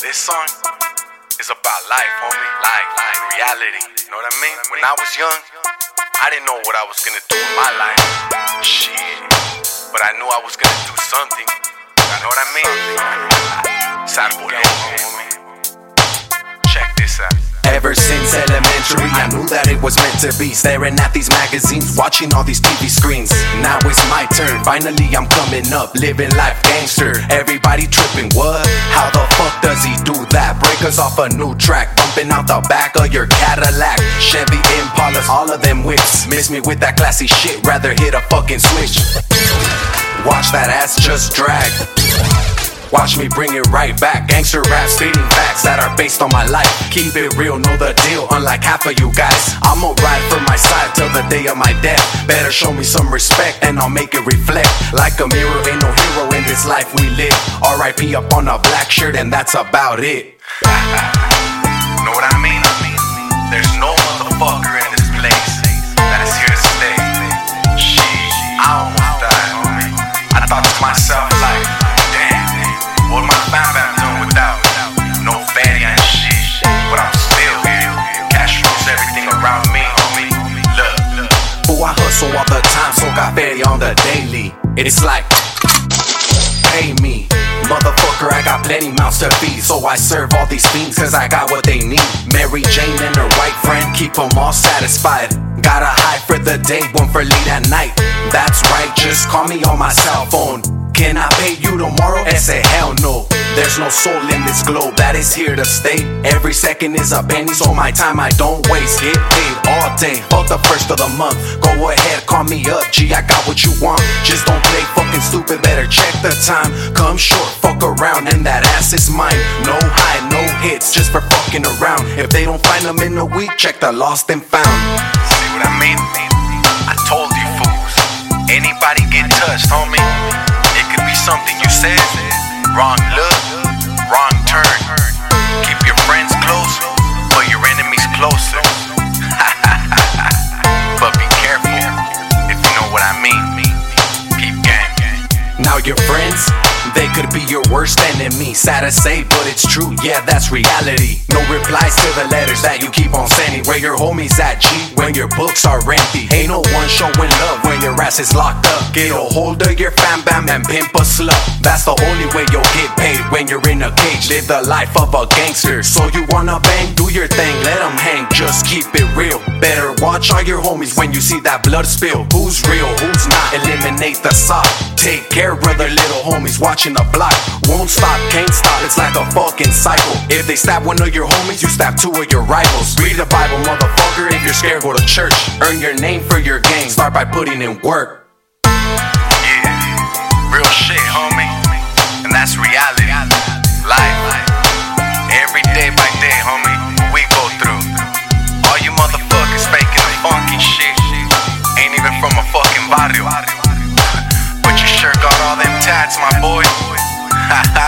This song is about life, homie. Life, life, reality. You know what I mean? When I was young, I didn't know what I was gonna do with my life. Shit. But I knew I was gonna do something. You know what I mean? Homie. Check this out. Ever since elementary, I knew that it was meant to be. Staring at these magazines, watching all these TV screens. Now it's my turn, finally I'm coming up, living life gangster. Everybody tripping, what? How the fuck does he do that? Break us off a new track, bumping out the back of your Cadillac. Chevy Impalas, all of them whips. Miss me with that classy shit, rather hit a fucking switch. Watch that ass just drag. Watch me bring it right back. Gangster rap, stating facts that are based on my life. Keep it real, know the deal, unlike half of you guys. I'ma ride for my side till the day of my death. Better show me some respect and I'll make it reflect. Like a mirror, ain't no hero in this life we live. RIP up on a black shirt, and that's about it. know what I mean? There's no motherfucker in this place that is here to stay. I. I thought to myself, on the daily. It's like, pay me. Motherfucker, I got plenty mouths to feed, so I serve all these fiends cause I got what they need. Mary Jane and her white friend keep them all satisfied. Got a high for the day, one for late at night. That's right, just call me on my cell phone. Can I pay you tomorrow? I say hell no. There's no soul in this globe that is here to stay. Every second is a penny, so my time I don't waste. Get paid all day, fuck the first of the month. Go ahead, call me up, G. I got what you want. Just don't play fucking stupid, better check the time. Come short, fuck around, and that ass is mine. No high, no hits, just for fucking around. If they don't find them in a week, check the lost and found. See what I mean? I told you fools. Anybody get touched, homie? Something you said. Wrong look, wrong turn. Keep your friends close, but your enemies closer. but be careful if you know what I mean. Gang. Now your friends, they could be your worst enemy. Sad to say, but it's true, yeah, that's reality. No replies to the letters that you keep on sending. Where your homies at, G, when your books are empty. Ain't no one showing love when your ass is locked up. Get a hold of your fam bam and pimp a slut. That's the only way you'll get paid when you're in a cage. Live the life of a gangster. So you wanna bang, do your thing, let them hang, just keep it real. Better watch all your homies when you see that blood spill. Who's real, who's not? Eliminate the sock. Take care of the little homies watching the block. Won't stop, can't stop, it's like a fucking cycle. If they stab one of your homies, you stab two of your rivals. Read the Bible, motherfucker. If you're scared, go to church. Earn your name for your game. Start by putting in work. Yeah, real shit, homie. And that's reality. Tats, my boy.